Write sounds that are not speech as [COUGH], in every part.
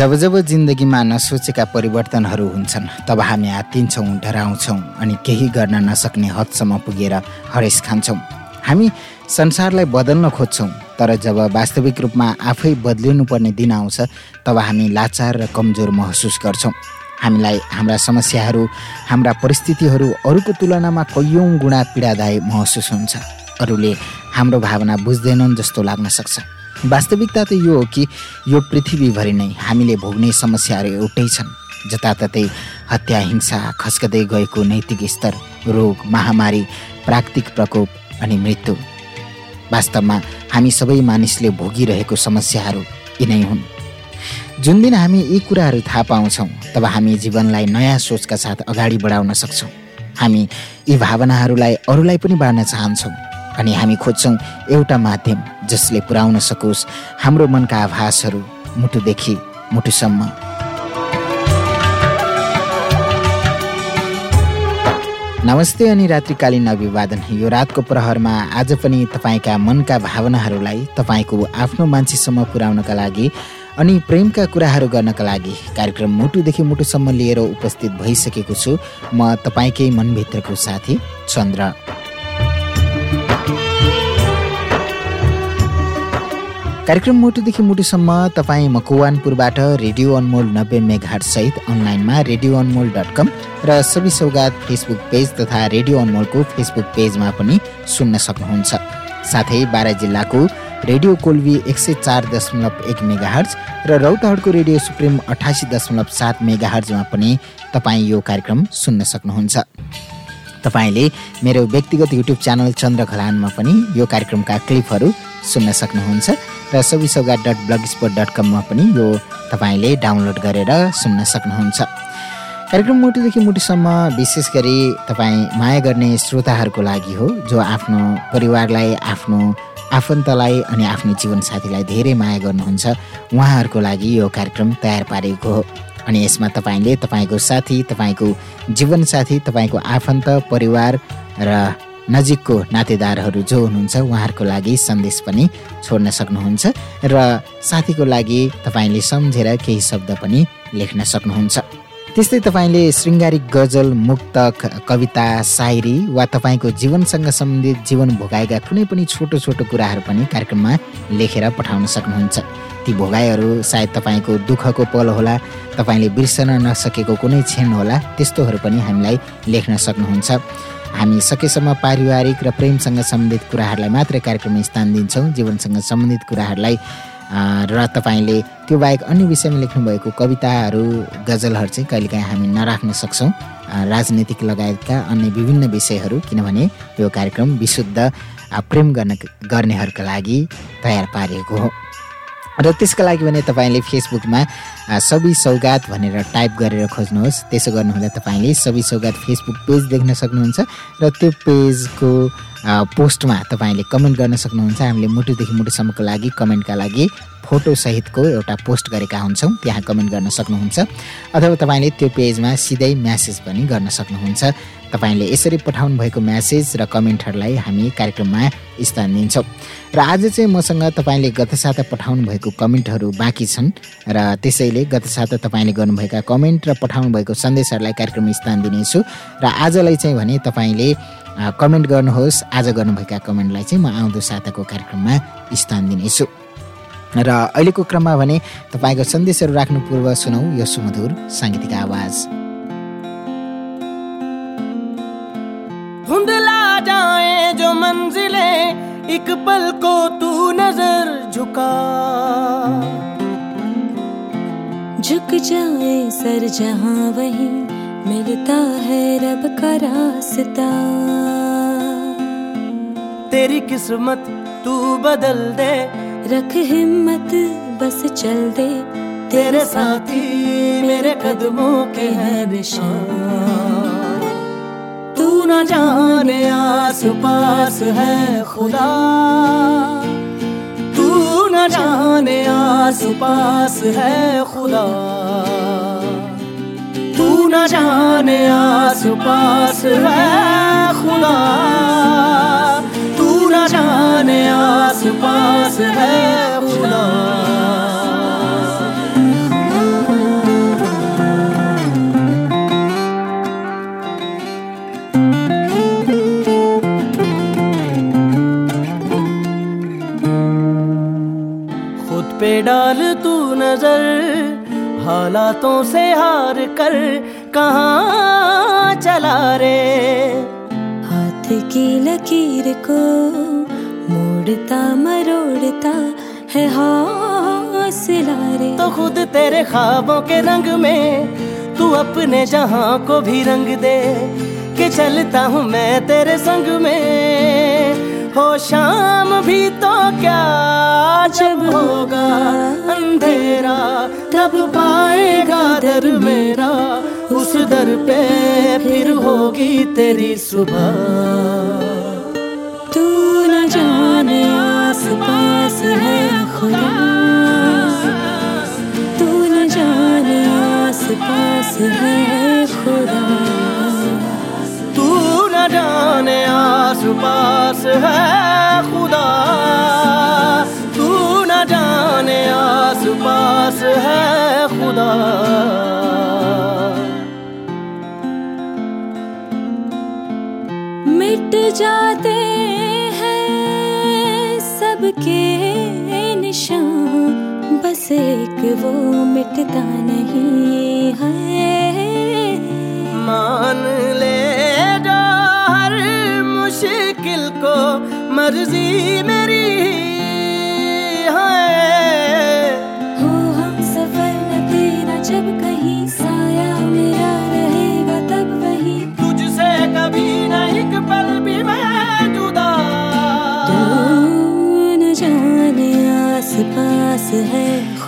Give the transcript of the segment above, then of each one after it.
जब जब जिन्दगीमा नसोचेका परिवर्तनहरू हुन्छन् तब हामी आत्तिन्छौँ डराउँछौँ अनि केही गर्न नसक्ने हदसम्म पुगेर हरेस खान्छौँ। हामी संसारलाई बदल्न खोज्छौँ तर जब वास्तविक रूपमा आफै बदलिनुपर्ने दिन आउँछ तब हामी लाचार र कमजोर महसुस गर्छौँ। हामीलाई हाम्रा समस्याहरू हाम्रा परिस्थितिहरू अरूको तुलनामा कैयौँ गुणा पीडादायी महसुस हुन्छ। अरूले हाम्रो भावना बुझ्दैनन् जस्तो लाग्न सक्छ। वास्तविकता त यो हो कि यो पृथ्वीभरि नै हामीले भोग्ने समस्याहरू एउटै छन्। जताततै हत्या हिंसा खस्कदै गएको नैतिक स्तर रोग महामारी प्राकृतिक प्रकोप अनि मृत्यु। वास्तवमा हामी सबै मानिसले भोगिरहेको समस्याहरू यिनै हुन्। जुन दिन हामी यी कुराहरू थाहा पाउँछौँ तब हामी जीवनलाई नयाँ सोचका साथ अगाडि बढाउन सक्छौँ। हामी यी भावनाहरूलाई अरूलाई पनि बाँड्न चाहन्छौँ। अनि हामी खोज्छौँ एउटा माध्यम जसले पुर्याउन सकोस्। हाम्रो मनका आभासहरू मुटुदेखि मुटुसम्म। नमस्ते अनि रात्रिकालीन अभिवादन। यो रातको प्रहरमा आज पनि तपाईँका मनका भावनाहरूलाई तपाईँको आफ्नो मान्छेसम्म पुर्याउनका लागि अनि प्रेमका कुराहरू गर्नका लागि कार्यक्रम मुटुदेखि मुटुसम्म लिएर उपस्थित भइसकेको छु म तपाईँकै मनभित्रको साथी चन्द्र। कार्यक्रम मुटुदेखि मुटुसम्म तपाईँ मकवानपुरबाट रेडियो अनमोल नब्बे मेघाट सहित अनलाइनमा रेडियो अनमोल डट कम र सबै सौगात फेसबुक पेज तथा रेडियो अनमोलको फेसबुक पेजमा पनि सुन्न सक्नुहुन्छ। साथै बाह्र जिल्लाको रेडियो कोल्भी एक सय चार दशमलव एक मेगाहर्ज र रौतहटको रेडियो सुप्रिम अठासी दशमलव सात मेगाहर्जमा पनि तपाईँ यो कार्यक्रम सुन्न सक्नुहुन्छ। तपाईँले मेरो व्यक्तिगत युट्युब च्यानल चन्द्र खलानमा पनि यो कार्यक्रमका क्लिपहरू सुन्न सक्नुहुन्छ र सबै Saugat dot blog sport dot कममा पनि यो तपाईँले डाउनलोड गरेर सुन्न सक्नुहुन्छ। कार्यक्रम मुटुदेखि मुटुसम्म विशेष गरी तपाईँ माया गर्ने श्रोताहरूको लागि हो जो आफ्नो परिवारलाई आफ्नो आफन्तलाई अनि आफ्नो जीवनसाथीलाई धेरै माया गर्नुहुन्छ उहाँहरूको लागि यो कार्यक्रम तयार पारेको हो। अनि यसमा तपाईँले तपाईँको साथी तपाईँको जीवनसाथी तपाईँको आफन्त परिवार र नजिकको नातेदारहरू जो हुनुहुन्छ उहाँहरूको लागि सन्देश पनि छोड्न सक्नुहुन्छ र साथीको लागि तपाईँले सम्झेर केही शब्द पनि लेख्न सक्नुहुन्छ। त्यस्तै तपाईँले शृङ्गारिक गजल मुक्तक कविता सायरी वा तपाईँको जीवनसँग सम्बन्धित जीवन भोगाएका कुनै पनि छोटो छोटो कुराहरू पनि कार्यक्रममा लेखेर पठाउन सक्नुहुन्छ। ती भोगाइहरू सायद तपाईँको दुःखको पल होला तपाईँले बिर्सन नसकेको कुनै क्षण होला त्यस्तोहरू पनि हामीलाई लेख्न सक्नुहुन्छ। हामी सकेसम्म पारिवारिक र प्रेमसँग सम्बन्धित कुराहरूलाई मात्रै कार्यक्रममा स्थान दिन्छौँ जीवनसँग सम्बन्धित कुराहरूलाई र तपाईँले त्यो बाहेक अन्य विषयमा लेख्नुभएको कविताहरू गजलहरू चाहिँ कहिलेकाहीँ हामी नराख्न सक्छौँ। राजनीतिक लगायतका अन्य विभिन्न विषयहरू किनभने यो कार्यक्रम विशुद्ध प्रेम गर्न गर्नेहरूका लागि तयार पारिएको हो। र त्यसका लागि भने तपाईँले फेसबुकमा सबि सौगात भनेर टाइप गरेर खोज्नुहोस्। त्यसो गर्नुहुँदा तपाईँले सबि सौगात फेसबुक पेज देख्न सक्नुहुन्छ र त्यो पेजको पोस्टमा तपाईँले कमेन्ट गर्न सक्नुहुन्छ। हामीले मुटुदेखि मुटुसम्मको लागि कमेन्टका लागि फोटोसहितको एउटा पोस्ट गरेका हुन्छौँ। त्यहाँ कमेन्ट गर्न सक्नुहुन्छ। अथवा तपाईँले त्यो पेजमा सिधै म्यासेज पनि गर्न सक्नुहुन्छ। तपाईँले यसरी पठाउनु भएको म्यासेज र कमेन्टहरूलाई हामी कार्यक्रममा स्थान दिन्छौँ। र आज चाहिँ मसँग तपाईँले गत साता पठाउनु भएको कमेन्टहरू बाँकी छन् र त्यसैले गत साता तपाईँले गर्नुभएका कमेन्ट र पठाउनु भएको सन्देशहरूलाई कार्यक्रममा स्थान दिनेछु र आजलाई चाहिँ भने तपाईँले कमेन्ट गर्नुहोस्। आज गर्नुभएका कमेन्टलाई चाहिँ म आउँदो साताको कार्यक्रममा स्थान दिनेछु। र अहिलेको क्रममा भने तपाईँको सन्देशहरू राख्नु पूर्व सुनौ यो सुमधुर साङ्गीतिक आवाज। जो मंजिले एक पल को तू नज़र झुका। झुक जाए सर जहाँ वही मिलता है रब का रास्ता। तेरी किस्मत तू बदल दे। रख हिम्मत बस चल दे। तेरे साथी मेरे कदमों के हैं निशान। न जाने आस पास है खुदा। तू न जाने आस पास है खुदा। तू न जाने आस पास है खुदा। तू न जाने आस पास है खुदा। डाल तू नज़र हालातों से हार कर कहाँ चला रे? हाथ की लकीर को मोड़ता मरोड़ता है हौसला रे। तो खुद तेरे ख्वाबों के रंग में तू अपने जहाँ को भी रंग दे के चलता हूँ मैं तेरे संग में। हो शाम भी तो क्या जब होगा। अंधेरा तब पाएगा दर मेरा। उस दर पे फिर होगी तेरी सुबह। तू न जाने आस पास है खुदा। तू न जाने आस पास है न जाने आस पास है खुदा। तू न जाने आस पास है खुदा। मिट जाते हैं सबके निशान। बस एक वो मिटता नहीं है। मान ले मुश्किल को मर्ज़ी मेरी है। हो हम सफ़र न तेरा जब कहीं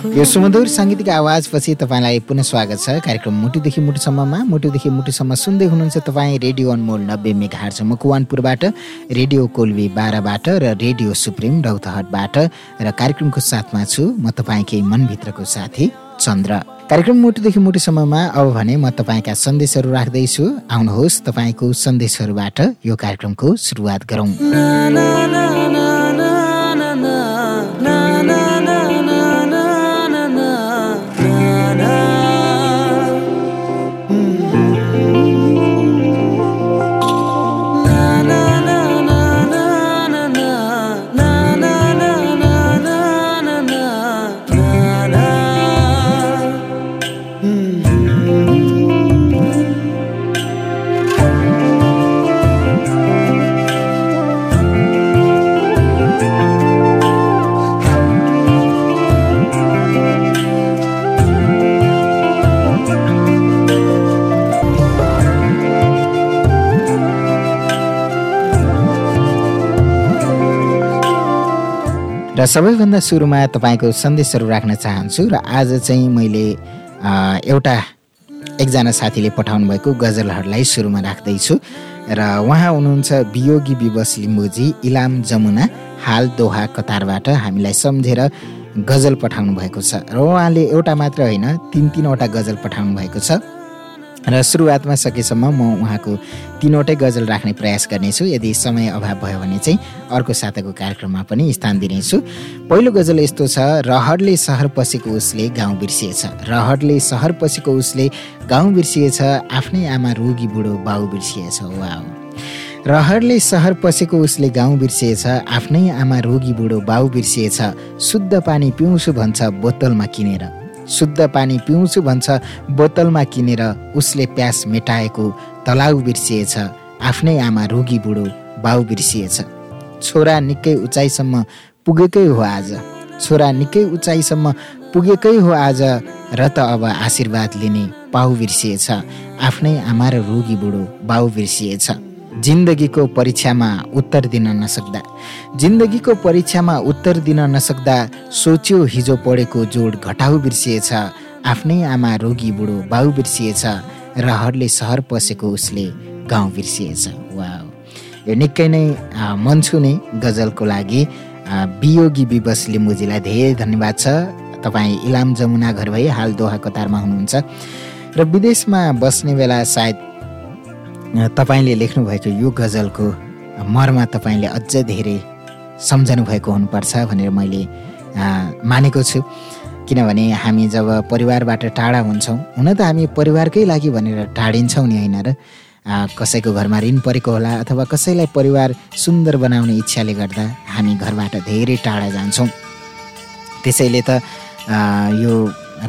यो सुमधुर साङ्गीतिक आवाजपछि तपाईँलाई पुनः स्वागत छ। कार्यक्रम मुटुदेखि मुटुसम्ममा मुटुदेखि मुटुसम्म सुन्दै हुनुहुन्छ तपाईँ रेडियो अनमोल नब्बे मेघार्च मकुवानपुरबाट रेडियो कोल्वी बाह्रबाट र रेडियो सुप्रिम रौतहटबाट र कार्यक्रमको साथमा छु म तपाईँकै मनभित्रको साथी चन्द्र। कार्यक्रम मुटुदेखि मुटुसम्ममा अब भने म तपाईँका सन्देशहरू राख्दैछु। आउनुहोस् तपाईँको सन्देशहरूबाट यो कार्यक्रमको सुरुवात गरौँ। र सबैभन्दा सुरुमा तपाईँको सन्देशहरू राख्न चाहन्छु र आज चाहिँ मैले एउटा एकजना साथीले पठाउनु भएको गजलहरूलाई सुरुमा राख्दैछु र उहाँ हुनुहुन्छ वियोगी विवश लिम्बुजी इलाम जमुना हाल दोहा कतारबाट हामीलाई सम्झेर गजल पठाउनु भएको छ र उहाँले एउटा मात्र होइन तिन तिनवटा गजल पठाउनु भएको छ। र सुरुवातमा सकेसम्म म उहाँको तिनवटै गजल राख्ने प्रयास गर्नेछु। यदि समय अभाव भयो भने चाहिँ अर्को साताको कार्यक्रममा पनि स्थान दिनेछु। पहिलो गजल यस्तो छ रहरले सहर पसेको उसले गाउँ बिर्सिएछ। रहरले सहर पसेको उसले गाउँ बिर्सिएछ। आफ्नै आमा रोगी बुढो बाउ बिर्सिएछ। वा रहरले सहर पसेको उसले गाउँ बिर्सिएछ। आफ्नै आमा रोगी बुढो बाउ बिर्सिएछ। शुद्ध पानी पिउँछु भन्छ बोतलमा किनेर। शुद्ध पानी पिउँछु भन्छ। बोतलमा किनेर उसले प्यास मेटाएको तलाउ बिर्सिएछ। आफ्नै आमा रोगी बुढो बाउ बिर्सिएछ। छोरा निकै उचाइसम्म पुगेकै हो आज। छोरा निकै उचाइसम्म पुगेकै हो आज। र त अब आशीर्वाद लिने पाउ बिर्सिएछ। आफ्नै आमा र रोगी बुढो बाउ बिर्सिएछ। जिन्दगीको परीक्षामा उत्तर दिन नसक्दा जिन्दगीको परीक्षामा उत्तर दिन नसक्दा सोच्यो हिजो पढेको जोड घटाउ बिर्सिएछ आफ्नै आमा रोगी बुढो बाउ बिर्सिएछ रहरले सहर पसेको उसले गाउँ बिर्सिएछ वा यो निकै नै मन छुने गजलको लागि वियोगी विवश लिम्बुजीलाई धेरै धन्यवाद छ तपाईँ इलाम जमुना घर भई हाल दोहा कतारमा हुनुहुन्छ र विदेशमा बस्ने बेला सायद तपाईँले लेख्नुभएको यो गजलको मर्म तपाईँले अझ धेरै सम्झनु भएको हुनुपर्छ भनेर मैले मानेको छु। किनभने हामी जब परिवारबाट टाढा हुन्छौँ हुन त हामी परिवारकै लागि भनेर टाढिन्छौँ नि होइन र कसैको घरमा ऋण परेको होला अथवा कसैलाई परिवार सुन्दर बनाउने इच्छाले गर्दा हामी घरबाट धेरै टाढा जान्छौँ। त्यसैले त यो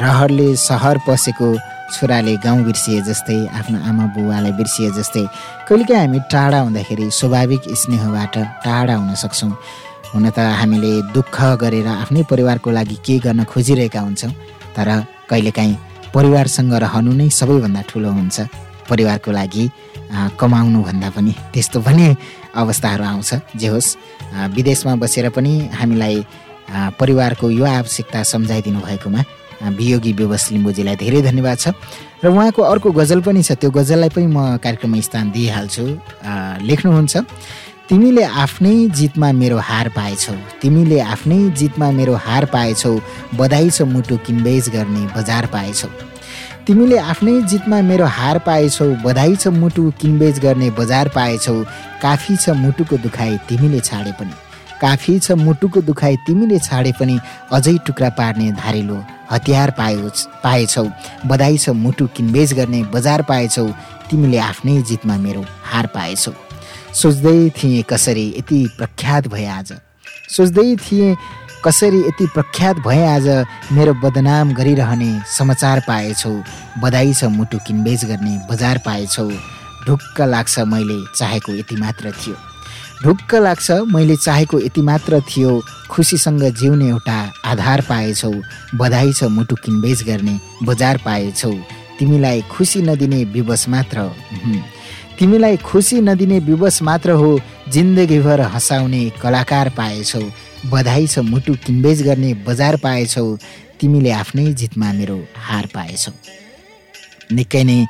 रहरले सहर पसेको छोराले गाउँ बिर्सिए जस्तै आफ्नो आमा बुवालाई बिर्सिए जस्तै। कहिलेकाहीँ हामी टाढा हुँदाखेरि स्वाभाविक स्नेहबाट टाढा हुन सक्छौँ। हुन त हामीले दुःख गरेर आफ्नै परिवारको लागि के गर्न खोजिरहेका हुन्छौँ तर कहिलेकाहीँ परिवारसँग रहनु नै सबैभन्दा ठुलो हुन्छ। परिवारको लागि कमाउनु भन्दा पनि त्यस्तो पनि अवस्थाहरू आउँछ। जे होस् विदेशमा बसेर पनि हामीलाई परिवारको यो आवश्यकता सम्झाइदिनु भएकोमा वियोगी व्यवस लिम्बुजीलाई धेरै धन्यवाद छ। र उहाँको अर्को गजल पनि छ त्यो गजललाई पनि म कार्यक्रममा स्थान दिइहाल्छु। लेख्नुहुन्छ तिमीले आफ्नै जितमा मेरो हार पाएछौ तिमीले आफ्नै जितमा मेरो हार पाएछौ बधाई छ मुटु किनबेच गर्ने बजार पाएछौ। तिमीले आफ्नै जितमा मेरो हार पाएछौ बधाई छ मुटु किनबेच गर्ने बजार पाएछौ काफी छ मुटुको दुखाइ तिमीले छाडे पनि। काफी छ मुटुको दुखाइ तिमीले छाडे पनि अझै टुक्रा पार्ने धारिलो हतियार पायो पाएछौ। बधाई छ मुटु किनबेच गर्ने बजार पाएछौ। तिमीले आफ्नै जितमा मेरो हार पाएछौ। सोच्दै थिएँ कसरी यति प्रख्यात भए आज। सोच्दै थिएँ कसरी यति प्रख्यात भए आज। मेरो बदनाम गरिरहने समाचार पाएछौ। बधाई छ मुटु किनबेच गर्ने बजार पाएछौ। ढुक्क लाग्छ मैले चाहेको यति मात्र थियो। ढुक्क लाग्छ। मैले चाहेको यति मात्र थियो। खुसीसँग जिउने एउटा आधार पाएछौ। बधाई छ मुटु किनबेच गर्ने बजार पाएछौ। तिमीलाई खुसी नदिने विवश मात्र तिमीलाई खुसी नदिने विवश मात्र हो। जिन्दगीभर हँसाउने कलाकार पाएछौ। बधाई छ मुटु किनबेच गर्ने बजार पाएछौ। तिमीले आफ्नै जितमा मेरो हार पाएछौ। निकै नै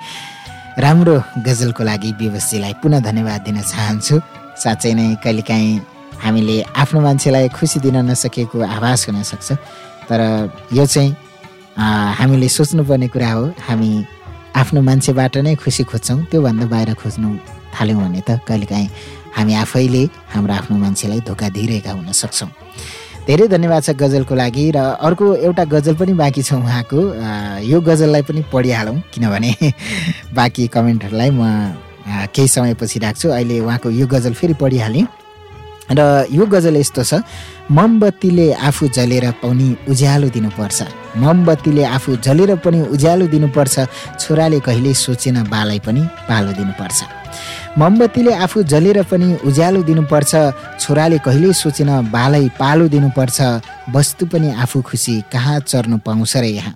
राम्रो गजलको लागि विवशजीलाई पुनः धन्यवाद दिन चाहन्छु। साँच्चै नै कहिलेकाहीँ हामीले आफ्नो मान्छेलाई खुसी दिन नसकेको आभास हुनसक्छ। तर यो चाहिँ हामीले सोच्नुपर्ने कुरा हो हामी आफ्नो मान्छेबाट नै खुसी खोज्छौँ त्योभन्दा बाहिर खोज्नु थाल्यौँ भने त कहिलेकाहीँ हामी आफैले हाम्रो आफ्नो मान्छेलाई धोका दिइरहेका हुन सक्छौँ धेरै धन्यवाद छ गजलको लागि र अर्को एउटा गजल पनि बाँकी छ उहाँको यो गजललाई पनि पढिहालौँ किनभने [LAUGHS] बाँकी कमेन्टहरूलाई म केही समयपछि राख्छु। अहिले उहाँको यो गजल फेरि पढिहालेँ। र यो गजल यस्तो छ मोमबत्तीले आफू जलेर पनि उज्यालो दिनुपर्छ। मोमबत्तीले आफू जलेर पनि उज्यालो दिनुपर्छ। छोराले कहिले सोचेन बालाई पनि पालो दिनुपर्छ। मोमबत्तीले आफू जलेर पनि उज्यालो दिनुपर्छ। छोराले कहिल्यै सोचेन बालै पालो दिनुपर्छ। वस्तु पनि आफू खुसी कहाँ चर्नु पाउँछ र यहाँ?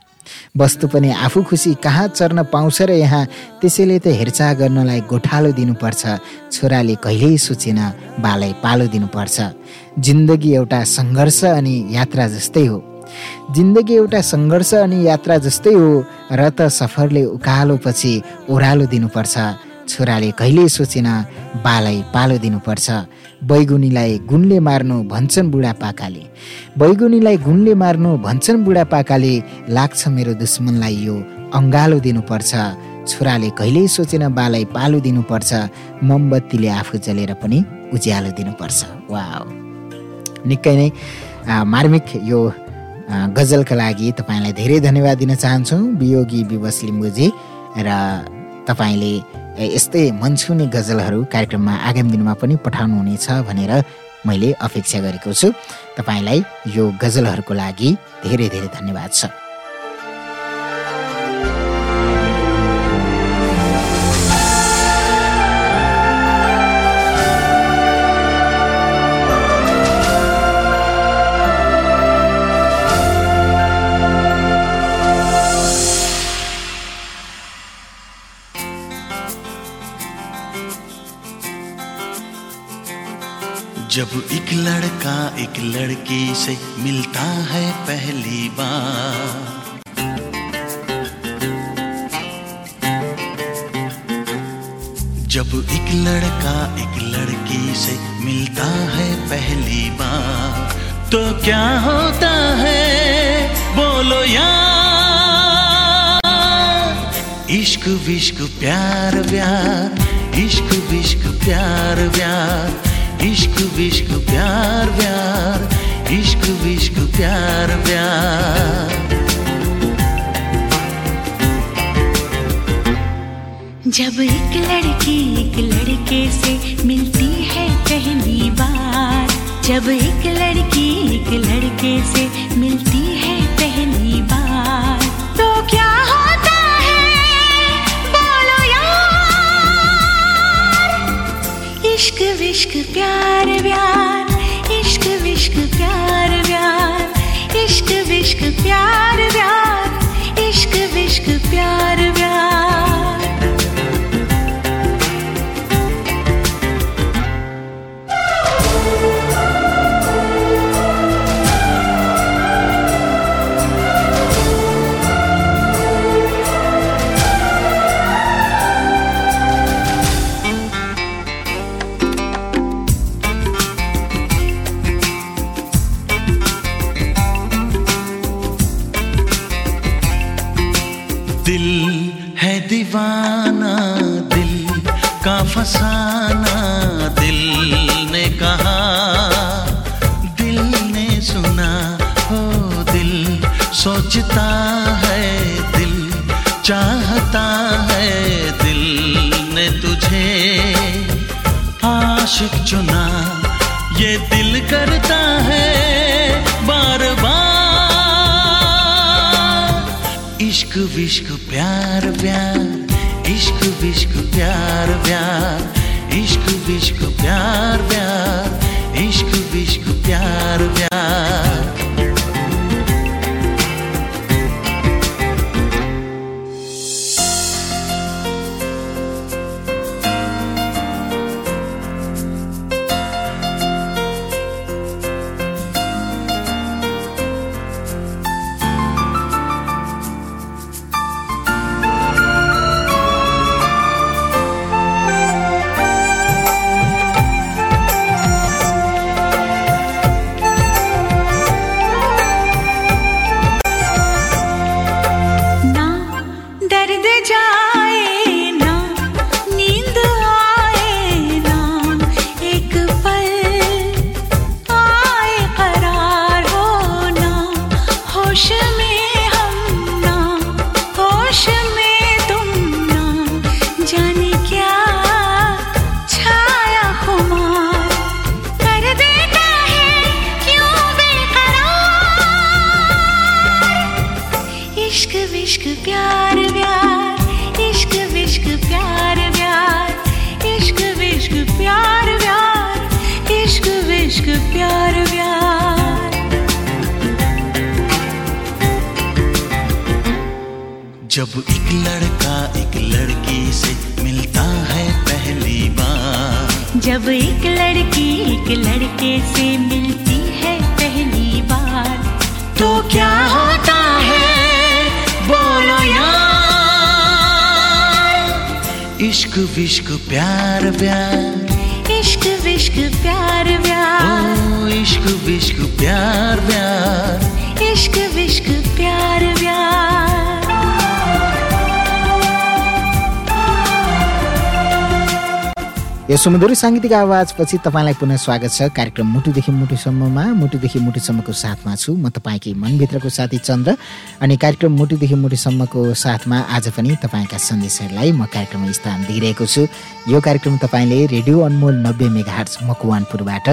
वस्तु पनि आफू खुसी कहाँ चर्न पाउँछ र यहाँ त्यसैले त हेरचाह गर्नलाई गोठालो दिनुपर्छ। छोराले कहिल्यै सोचेन बालाई पालो दिनुपर्छ। जिन्दगी एउटा सङ्घर्ष अनि यात्रा जस्तै हो। जिन्दगी एउटा सङ्घर्ष अनि यात्रा जस्तै हो र त सफरले उकालो पछि ओह्रालो दिनुपर्छ। छोराले कहिल्यै सोचेन बालाई पालो दिनुपर्छ। बैगुनीलाई गुणले मार्नु भन्छन् बुढापाकाले। बैगुनीलाई गुणले मार्नु भन्छन् बुढापाकाले लाग्छ मेरो दुश्मनलाई यो अङ्गालो दिनुपर्छ। छोराले कहिल्यै सोचेन बालाई पालो दिनुपर्छ। मोमबत्तीले आफू जलेर पनि उज्यालो दिनुपर्छ। वा निकै नै मार्मिक यो गजलका लागि तपाईँलाई धेरै धन्यवाद दिन चाहन्छौँ। वियोगी विवश लिम्बुजी र तपाईँले यस्तै मनछुने गजलहरू कार्यक्रममा आगामी दिनमा पनि पठाउनुहुनेछ भनेर मैले अपेक्षा गरेको छु। तपाईँलाई यो गजलहरूको लागि धेरै धेरै धन्यवाद छ। जब एक लड़का एक लड़की से मिलता है पहली बार। जब एक लड़का एक लड़की से मिलता है पहली बार तो क्या होता है? बोलो यार। इश्क, विश्क, प्यार, व्यार। इश्क, विश्क, प्यार, व्यार। इश्क विश्क प्यार प्यार इश्क विश्क प्यार प्यार जब एक लड़की एक लड़के से मिलती है पहली बार, जब एक लड़की एक लड़के से मिलती है पहली बार तो क्या इश्क विश्क प्यार, व्यार। इश्क विश्क प्यार, व्यार। इश्क विश्क प्यार, व्यार। इश्क विश्क प्यार विश्क प्यार प्यार इश्क विश्क प्यार प्यार ओ इश्क विश्क प्यार प्यार इश्क विश्क प्यार व्यार। यो सुमधुर साङ्गीतिक आवाजपछि तपाईँलाई पुनः स्वागत छ। कार्यक्रम मुटुदेखि मुटुसम्ममा मुटुदेखि मुटुसम्मको साथमा छु। म तपाईँकै मनभित्रको साथी चन्द्र अनि कार्यक्रम मुटुदेखि मुटुसम्मको साथमा आज पनि तपाईँका सन्देशहरूलाई म कार्यक्रममा स्थान दिइरहेको छु। यो कार्यक्रम तपाईँले रेडियो अनमोल नब्बे मेगाहर्च मकवानपुरबाट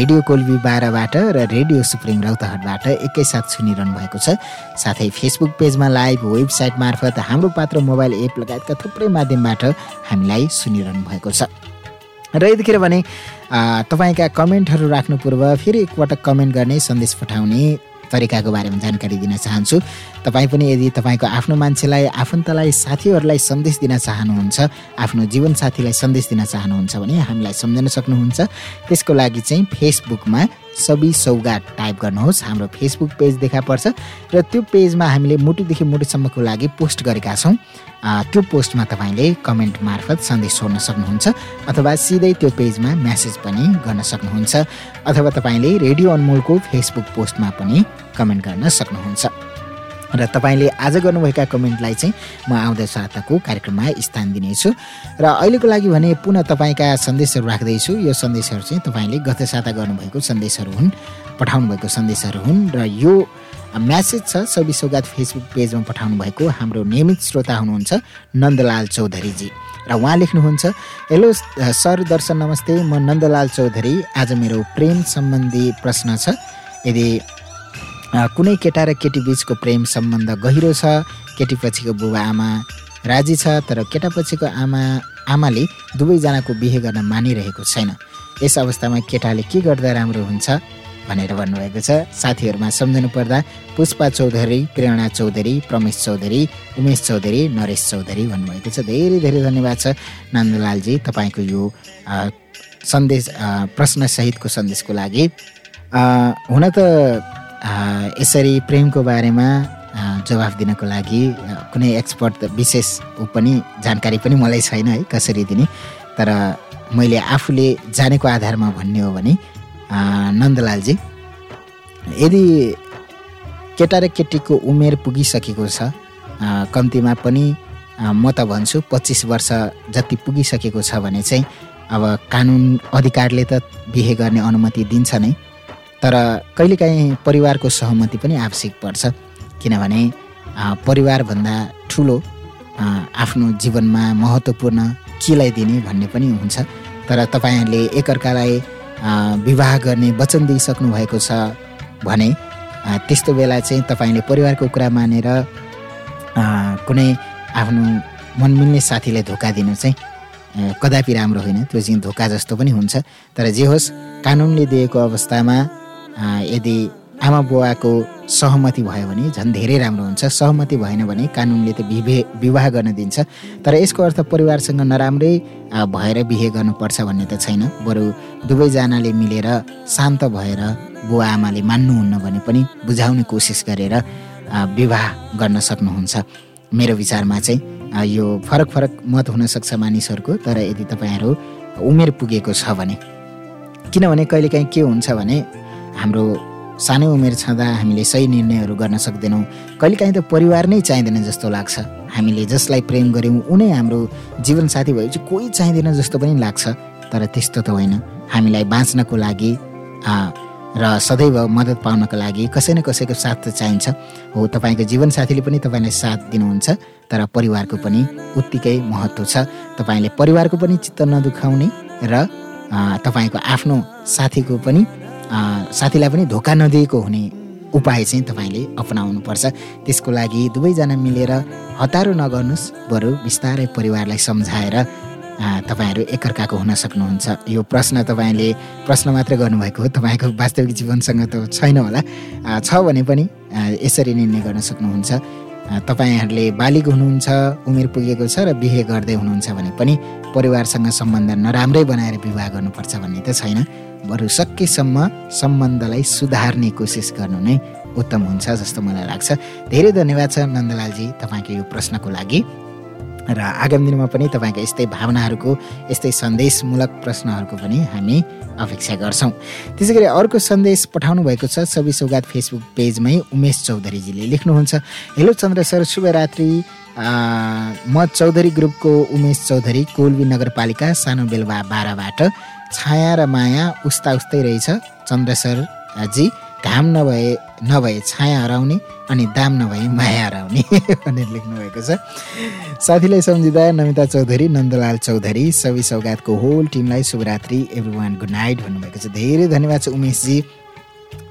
रेडियो कोल्बी बाह्रबाट र रेडियो सुप्रिम रौतहटबाट एकैसाथ सुनिरहनु भएको छ। साथै फेसबुक पेजमा लाइभ वेबसाइट मार्फत हाम्रो पात्र मोबाइल एप लगायतका थुप्रै माध्यमबाट हामीलाई सुनिरहनु भएको छ। र यतिखेर भने तपाईँका कमेन्टहरू राख्नु पूर्व फेरि एकपटक कमेन्ट गर्ने सन्देश पठाउने तरिकाको बारेमा जानकारी दिन चाहन्छु। तपाईँ पनि यदि तपाईँको आफ्नो मान्छेलाई आफन्तलाई साथीहरूलाई सन्देश दिन चाहनुहुन्छ आफ्नो जीवनसाथीलाई सन्देश दिन चाहनुहुन्छ भने हामीलाई सम्झन सक्नुहुन्छ। त्यसको लागि चाहिँ फेसबुकमा सबि सौगात टाइप गर्नुहोस्। हाम्रो फेसबुक पेज देखा पर्छ र त्यो पेजमा हामीले मुटुदेखि मुटुसम्मको लागि पोस्ट गरेका छौँ। त्यो पोस्टमा तपाईँले कमेन्ट मार्फत सन्देश छोड्न सक्नुहुन्छ अथवा सिधै त्यो पेजमा म्यासेज पनि गर्न सक्नुहुन्छ अथवा तपाईँले रेडियो अनमोलको फेसबुक पोस्टमा पनि कमेन्ट गर्न सक्नुहुन्छ। र तपाईँले आज गर्नुभएका कमेन्टलाई चाहिँ म आउँदो साताको कार्यक्रममा स्थान दिनेछु। र अहिलेको लागि भने पुनः तपाईँका सन्देशहरू राख्दैछु। यो सन्देशहरू चाहिँ तपाईँले गत साता गर्नुभएको सन्देशहरू हुन् पठाउनु भएको सन्देशहरू हुन् र यो म्यासेज छ सबि सौगात फेसबुक पेजमा पठाउनु भएको हाम्रो नियमित श्रोता हुनुहुन्छ नन्दलाल चौधरीजी। र उहाँ लेख्नुहुन्छ हेलो सर दर्शन नमस्ते। म नन्दलाल चौधरी। आज मेरो प्रेम सम्बन्धी प्रश्न छ। यदि कुनै केटा र केटी बिचको प्रेम सम्बन्ध गहिरो छ केटीपछिको बुबा आमा राजी छ तर केटापछिको आमा आमाले दुवैजनाको बिहे गर्न मानिरहेको छैन। यस अवस्थामा केटाले के गर्दा राम्रो हुन्छ? भनेर भन्नुभएको छ। साथीहरूमा सम्झनु पर्दा पुष्पा चौधरी प्रेरणा चौधरी प्रमेश चौधरी उमेश चौधरी नरेश चौधरी भन्नुभएको छ। धेरै धेरै धन्यवाद छ नन्दलालजी तपाईँको यो सन्देश प्रश्नसहितको सन्देशको लागि। हुन त यसरी प्रेमको बारेमा जवाफ दिनको लागि कुनै एक्सपर्ट विशेष ऊ पनि जानकारी पनि मलाई छैन है कसरी दिने। तर मैले आफूले जानेको आधारमा भन्ने हो भने नन्दलालजी यदि केटा र केटीको उमेर पुगिसकेको छ कम्तीमा पनि म त भन्छु पच्चिस वर्ष जति पुगिसकेको छ भने चाहिँ अब कानुन अधिकारले त बिहे गर्ने अनुमति दिन्छ नै तर कहिलेकाहीँ परिवारको सहमति पनि आवश्यक पर्छ किनभने परिवारभन्दा ठुलो आफ्नो जीवनमा महत्त्वपूर्ण केलाई दिने भन्ने पनि हुन्छ तर तपाईँहरूले एकअर्कालाई विवाह गर्ने वचन दिइसक्नु भएको छ भने त्यस्तो बेला चाहिँ तपाईँले परिवारको कुरा मानेर कुनै आफ्नो मन मिल्ने साथीलाई धोका दिनु चाहिँ कदापि राम्रो होइन। त्यो चाहिँ धोका जस्तो पनि हुन्छ। तर जे होस् कानुनले दिएको अवस्थामा यदि आमा बुवाको सहमति भयो भने झन् धेरै राम्रो हुन्छ। सहमति भएन भने कानुनले त बिहे विवाह गर्न दिन्छ। तर यसको अर्थ परिवारसँग नराम्रै भएर बिहे गर्नुपर्छ भन्ने त छैन। बरु दुवैजनाले मिलेर शान्त भएर बुवा आमाले मान्नुहुन्न भने पनि बुझाउने कोसिस गरेर विवाह गर्न सक्नुहुन्छ। मेरो विचारमा चाहिँ यो फरक फरक मत हुनसक्छ मानिसहरूको तर यदि तपाईँहरू उमेर पुगेको छ भने। किनभने कहिलेकाहीँ के हुन्छ भने हाम्रो सानै उमेर छँदा हामीले सही निर्णयहरू गर्न सक्दैनौँ। कहिलेकाहीँ त परिवार नै चाहिँदैन जस्तो लाग्छ। हामीले जसलाई प्रेम गऱ्यौँ उनै हाम्रो जीवनसाथी भएपछि कोही चाहिँदैन जस्तो पनि लाग्छ। तर त्यस्तो त होइन। हामीलाई बाँच्नको लागि र सदैव मद्दत पाउनको लागि कसै न कसैको साथ त चाहिन्छ। हो तपाईँको जीवनसाथीले पनि तपाईँलाई साथ दिनुहुन्छ तर परिवारको पनि उत्तिकै महत्त्व छ। तपाईँले परिवारको पनि चित्त नदुखाउने र तपाईँको आफ्नो साथीको पनि साथीलाई पनि धोका नदिएको हुने उपाय चाहिँ तपाईँले अपनाउनुपर्छ। त्यसको लागि दुवैजना मिलेर हतारो नगर्नुहोस् बरु बिस्तारै परिवारलाई सम्झाएर तपाईँहरू एकअर्काको हुन सक्नुहुन्छ। यो प्रश्न तपाईँले प्रश्न मात्र गर्नुभएको हो तपाईँको वास्तविक जीवनसँग त छैन होला। छ भने पनि यसरी निर्णय गर्न सक्नुहुन्छ। तपाईँहरूले बालिग हुनुहुन्छ उमेर पुगेको छ र बिहे गर्दै हुनुहुन्छ भने पनि परिवारसँग सम्बन्ध नराम्रै बनाएर विवाह गर्नुपर्छ भन्ने त छैन। बरु सकेसम्म सम्बन्धलाई सुधार्ने कोसिस गर्नु नै उत्तम हुन्छ जस्तो मलाई लाग्छ। धेरै धन्यवाद छ नन्दलालजी तपाईँको यो प्रश्नको लागि। र आगामी दिनमा पनि तपाईँको यस्तै भावनाहरूको यस्तै सन्देशमूलक प्रश्नहरूको पनि हामी अपेक्षा गर्छौँ। त्यसै गरी अर्को सन्देश पठाउनु भएको छ सबै सौगात फेसबुक पेजमै उमेश चौधरीजीले लेख्नुहुन्छ। हेलो चन्द्र सर शुभरात्रि म चौधरी ग्रुपको उमेश चौधरी कोल्बी नगरपालिका सानो बेलवा बाह्रबाट। छाया र माया उस्ता उस्तै रहेछ। चन्द्र सरजी घाम नभए नभए छाया हराउने अनि दाम नभए माया हराउने [LAUGHS] भनेर लेख्नुभएको छ। साथीलाई सम्झिँदा नमिता चौधरी नन्दलाल चौधरी सबै सौगातको होल टिमलाई शुभरात्रि एभ्री वान गुड नाइट भन्नुभएको छ। धेरै धन्यवाद छ उमेशजी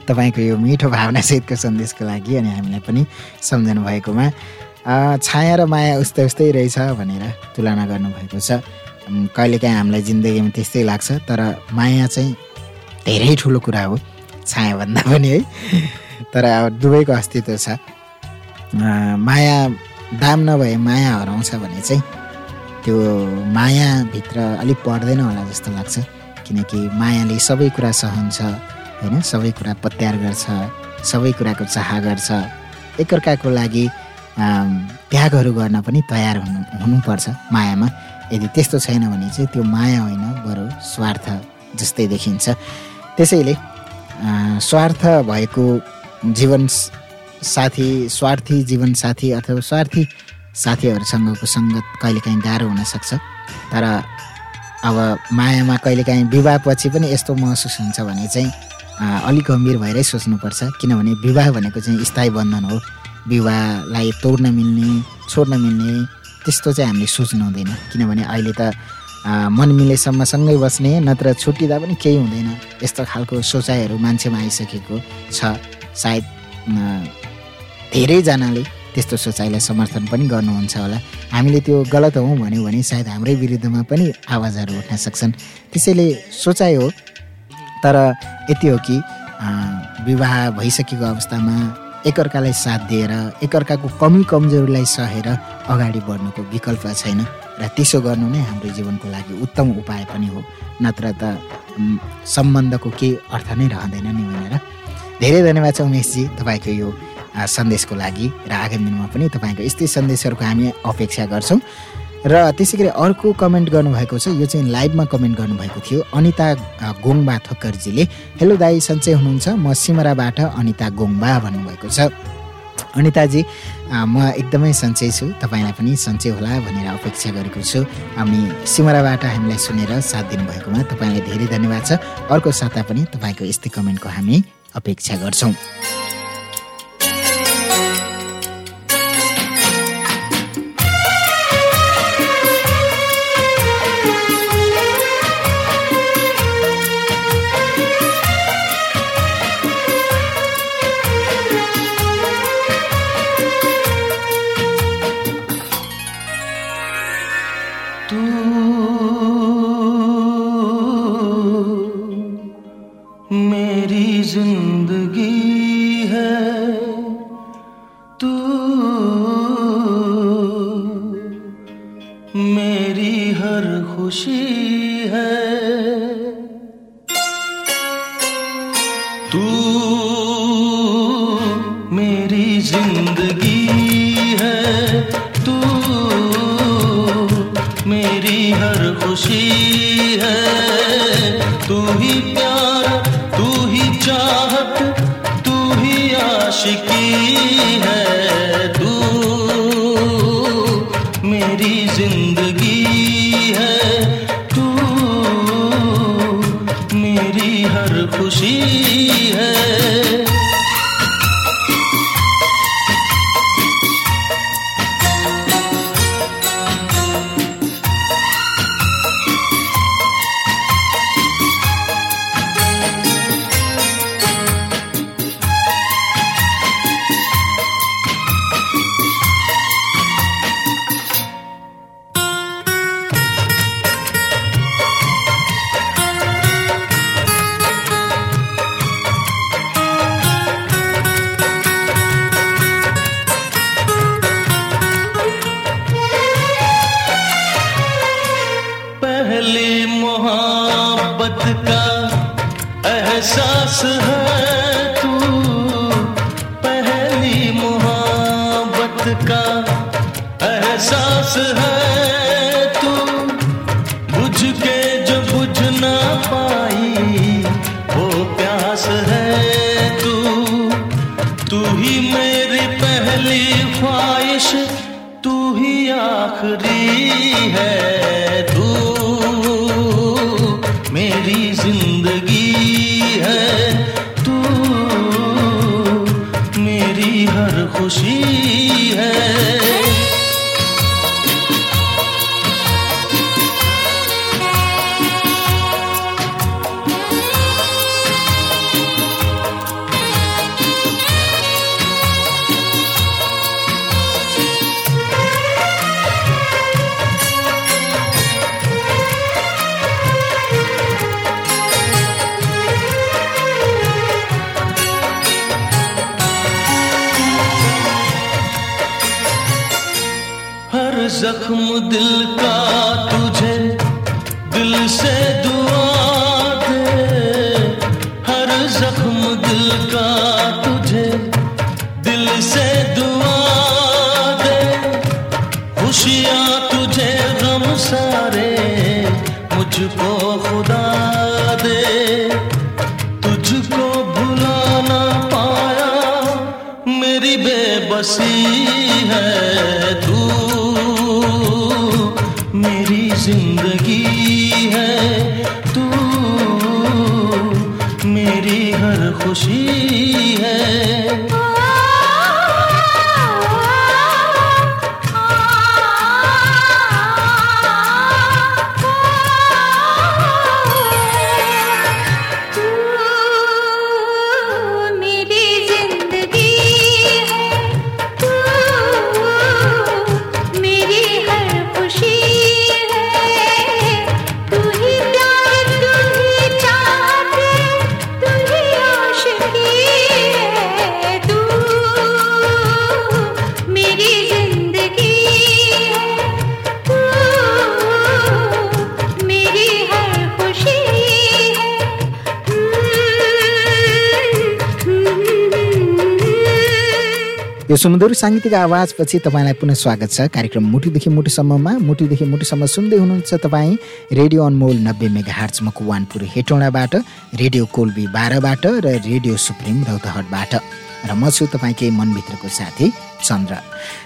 तपाईँको यो मिठो भावनासहितको सन्देशको लागि अनि हामीलाई पनि सम्झनु भएकोमा छाया र माया उस्तै उस्तै रहेछ भनेर तुलना गर्नुभएको छ। कहिलेकाहीँ हामीलाई जिन्दगीमा त्यस्तै लाग्छ तर माया चाहिँ धेरै ठुलो कुरा हो छायाभन्दा पनि है। तर अब दुवैको अस्तित्व छ। माया दाम नभए माया हराउँछ भने चाहिँ त्यो मायाभित्र अलिक पर्दैन होला जस्तो लाग्छ। किनकि मायाले सबै कुरा सहन्छ होइन? सबै कुरा पत्यार गर्छ सबै कुराको चाह गर्छ। एकअर्काको लागि त्यागहरू गर्न पनि तयार हुनु हुनुपर्छ मायामा। यदि त्यस्तो छैन भने चाहिँ त्यो माया होइन बरु स्वार्थ जस्तै देखिन्छ। त्यसैले स्वार्थ भएको जीवन साथी स्वार्थी जीवनसाथी अथवा स्वार्थी साथीहरूसँगको सङ्गत कहिलेकाहीँ गाह्रो हुनसक्छ तर अब मायामा कहिलेकाहीँ विवाहपछि पनि यस्तो महसुस हुन्छ भने चाहिँ अलिक गम्भीर भएरै सोच्नुपर्छ। किनभने विवाह भनेको चाहिँ स्थायी बन्धन हो। विवाहलाई तोड्न मिल्ने छोड्न मिल्ने त्यस्तो चाहिँ हामीले सोच्नु हुँदैन। किनभने अहिले त मन मिलेसम्म सँगै बस्ने नत्र छुट्टिँदा पनि केही हुँदैन। यस्तो खालको सोचाइहरू मान्छेमा आइसकेको छ। सायद धेरैजनाले त्यस्तो सोचाइलाई समर्थन पनि गर्नुहुन्छ होला। हामीले त्यो गलत हौँ भन्यो भने सायद हाम्रै विरुद्धमा पनि आवाजहरू उठ्न सक्छन्। त्यसैले सोचाइ हो। तर यति हो कि विवाह भइसकेको अवस्थामा एकअर्कालाई साथ दिएर एकअर्काको कमी कमजोरीलाई सहेर अगाडि बढ्नुको विकल्प छैन र त्यसो गर्नु नै हाम्रो जीवनको लागि उत्तम उपाय पनि हो। नत्र त सम्बन्धको केही अर्थ नै रहँदैन नि भनेर। धेरै धन्यवाद छ उमेशजी तपाईँको यो सन्देशको लागि र आगामी दिनमा पनि तपाईँको यस्तै सन्देशहरूको हामी अपेक्षा गर्छौँ। र त्यसै गरी अर्को कमेन्ट गर्नुभएको छ यो चाहिँ लाइभमा कमेन्ट गर्नुभएको थियो अनिता गोङबा थक्करजीले हेलो दाई सन्चै हुनुहुन्छ म सिमराबाट अनिता गोङबा भन्नुभएको छ। अनिताजी म एकदमै सन्चै छु तपाईँलाई पनि सन्चै होला भनेर अपेक्षा गरेको छु। अनि सिमराबाट हामीलाई सुनेर साथ दिनुभएकोमा तपाईँलाई धेरै धन्यवाद छ। अर्को साता पनि तपाईँको यस्तै कमेन्टको हामी अपेक्षा गर्छौँ। है। ही मेरी पहली ख्वाहिश तू ही आखिरी है। मेरी बेबसी है तू। मेरी ज़िंदगी है तू। मेरी हर खुशी सुमधुर साङ्गीतिक आवाजपछि तपाईँलाई पुनः स्वागत छ। कार्यक्रम मुटुदेखि मुटुसम्ममा मुटुदेखि मुटुसम्म सुन्दै हुनुहुन्छ तपाईँ रेडियो अनमोल नब्बे मेगा हार्च मकुवानपुर हेटौँडाबाट रेडियो कोल्बी बाह्रबाट र रेडियो सुप्रिम रौतहटबाट। र म छु तपाईँकै मनभित्रको साथी चन्द्र।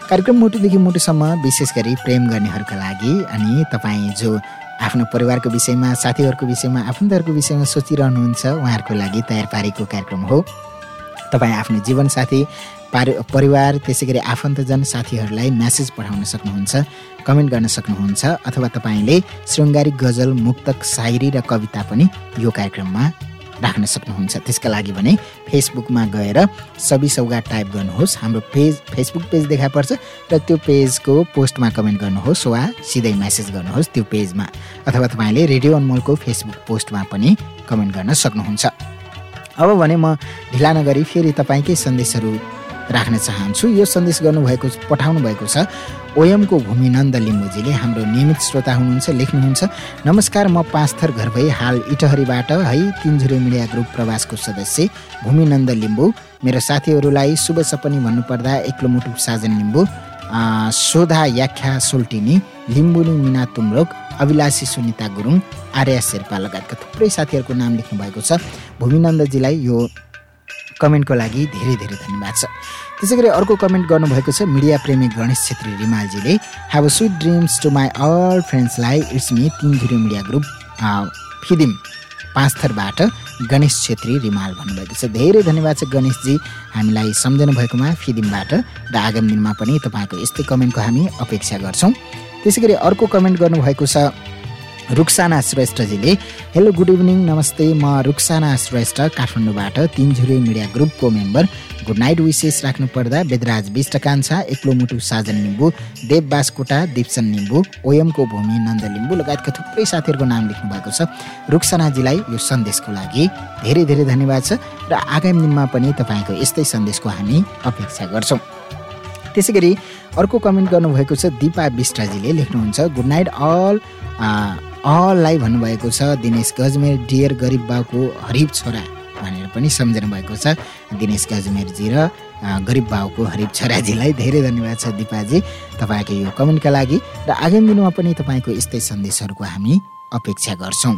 कार्यक्रम मुटुदेखि मुटुसम्म विशेष गरी प्रेम गर्नेहरूका लागि अनि तपाईँ जो आफ्नो परिवारको विषयमा साथीहरूको विषयमा आफन्तहरूको विषयमा सोचिरहनुहुन्छ उहाँहरूको लागि तयार पारेको कार्यक्रम हो। तपाईँ आफ्नो जीवनसाथी पारि परिवार त्यसै गरी आफन्तजन साथीहरूलाई म्यासेज पठाउन सक्नुहुन्छ कमेन्ट गर्न सक्नुहुन्छ अथवा तपाईँले शृङ्गारिक गजल मुक्तक सायरी र कविता पनि यो कार्यक्रममा राख्न सक्नुहुन्छ। त्यसका लागि भने फेसबुकमा गएर सबै सौगात टाइप गर्नुहोस्। हाम्रो पेज फेसबुक पेज देखा पर्छ र त्यो पेजको पोस्टमा कमेन्ट गर्नुहोस् वा सिधै म्यासेज गर्नुहोस् त्यो पेजमा अथवा तपाईँले रेडियो अनमोलको फेसबुक पोस्टमा पनि कमेन्ट गर्न सक्नुहुन्छ। अब भने म ढिला नगरी फेरि तपाईँकै सन्देशहरू राख्न चाहन्छु। यो सन्देश गर्नुभएको पठाउनु भएको छ ओयमको भूमिनन्द लिम्बुजीले। हाम्रो नियमित श्रोता हुनुहुन्छ लेख्नुहुन्छ। नमस्कार म पाँचथर घर भई हाल इटहरीबाट है तिनझुरे मिडिया ग्रुप प्रवासको सदस्य भूमिनन्द लिम्बू। मेरो साथीहरूलाई शुभ सपनी भन्नुपर्दा एक्लो मुटु साजन लिम्बू सोधा याख्या सोल्टिनी लिम्बुनी मिना तुम्लोक अभिलाषी सुनिता गुरुङ आर्या शेर्पा लगायतका थुप्रै साथीहरूको नाम लेख्नु भएको छ भूमिनन्दजीलाई यो कमेन्टको लागि धेरै धेरै धन्यवाद छ। त्यसै गरी अर्को कमेन्ट गर्नुभएको छ मिडिया प्रेमी Ganesh Chhetri रिमालजीले have a sweet dreams to my all फ्रेन्ड्सलाई it's me Tinjure media group Phidim पाँचथरबाट Ganesh Chhetri Rimal भन्नुभएको छ। धेरै धन्यवाद छ गणेशजी हामीलाई सम्झनु भएकोमा फिदिमबाट र आगामी दिनमा पनि तपाईँको यस्तै कमेन्टको हामी अपेक्षा गर्छौँ। त्यसै गरी अर्को कमेन्ट गर्नुभएको छ रुक्साना श्रेष्ठजीले हेलो गुड इभिनिङ नमस्ते म रुक्साना श्रेष्ठ काठमाडौँबाट तिनझुरे मिडिया ग्रुपको मेम्बर। गुड नाइट विसेस राख्नु पर्दा बेदराज बिष्ट कान्छा एक्लो मुटु साजन लिम्बू देव बासकोटा दिप्सन लिम्बू ओयमको भूमि नन्द लिम्बू लगायतका थुप्रै साथीहरूको नाम लेख्नु भएको छ। रुक्सानाजीलाई यो सन्देशको लागि धेरै धेरै धन्यवाद छ र आगामी दिनमा पनि तपाईँको यस्तै सन्देशको हामी अपेक्षा गर्छौँ। त्यसै गरी अर्को कमेन्ट गर्नुभएको छ दिपा बिष्टजीले लेख्नुहुन्छ गुड नाइट अल अललाई भन्नुभएको छ दिनेश गजमेर डियर गरिब बाउको हरिब छोरा भनेर पनि सम्झनु भएको छ। दिनेश गाजुमेरजी र गरिब भाउको हरिब छोराजीलाई धेरै धन्यवाद छ दिपाजी तपाईँको यो कमेन्टका लागि। र आगामी दिनमा पनि तपाईँको यस्तै सन्देशहरूको हामी अपेक्षा गर्छौँ।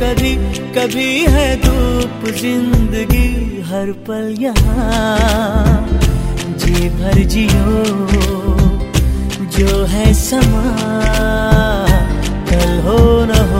कभी कभी है धूप ज़िंदगी हर पल यहाँ। जी भर जियो, जो है समा, कल हो न हो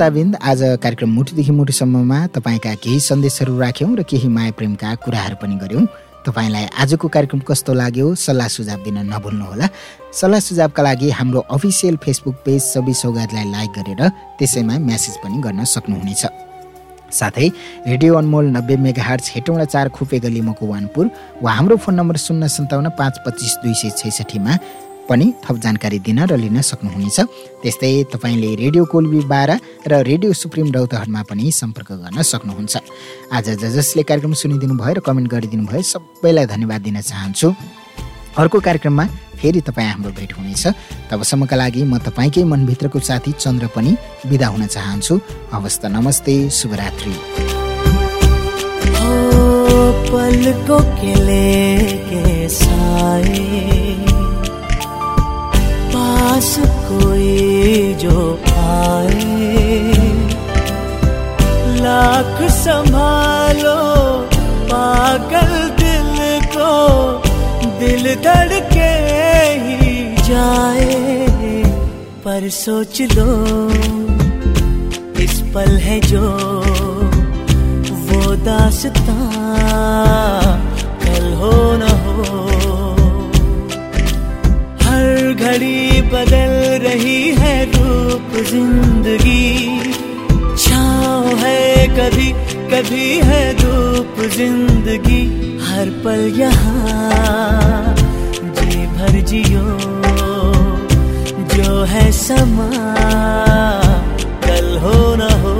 श्रोताबिन्द आज कार्यक्रम मुठीदेखि मुठीसम्ममा तपाईँका केही सन्देशहरू राख्यौँ र केही माया प्रेमका कुराहरू पनि गऱ्यौँ तपाईँलाई आजको कार्यक्रम कस्तो लाग्यो सल्लाह सुझाव दिन नभुल्नुहोला। सल्लाह सुझावका लागि हाम्रो अफिसियल फेसबुक पेज सबि सौगातलाई लाइक गरेर त्यसैमा म्यासेज पनि गर्न सक्नुहुनेछ। साथै रेडियो अनमोल नब्बे मेगा हार्च हेटौँडा चार खुपे गली मकुवानपुर वा हाम्रो फोन नम्बर शून्य सन्ताउन्न पाँच पच्चिस दुई सय छैसठीमा पनि थप जानकारी दिन र लिन सक्नुहुनेछ। त्यस्तै तपाईँले रेडियो कोल्बी बाह्र र रेडियो सुप्रिम रौतहटमा पनि सम्पर्क गर्न सक्नुहुन्छ। आज ज जसले कार्यक्रम सुनिदिनु भयो र कमेन्ट गरिदिनु भयो सबैलाई धन्यवाद दिन चाहन्छु। अर्को कार्यक्रममा फेरि तपाईँ हाम्रो भेट हुनेछ। तबसम्मका लागि म तपाईँकै मनभित्रको साथी चन्द्र पनि बिदा हुन चाहन्छु। हवस् त नमस्ते शुभरात्रि। पलकों के साए? पास कोई जो आए। लाख संभालो, पागल दिल को, दिल धड़के ही जाए। पर सोच लो, इस पल है जो, वो दासता, कल हो न हो। हर घड़ी बदल रही है रूप ज़िंदगी। छाव है कभी कभी है धूप ज़िंदगी। हर पल यहाँ, जी भर जियो। जो है समा, कल हो न हो।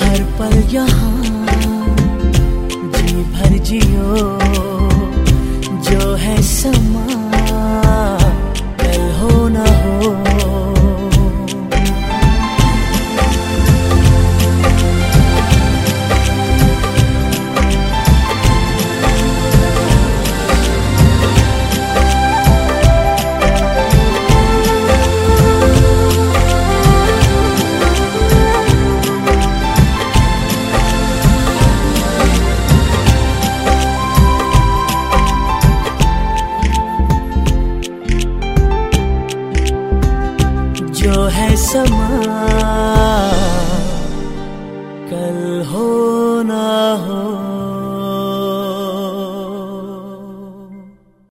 हर पल यहाँ, जी भर जियो। जो है समा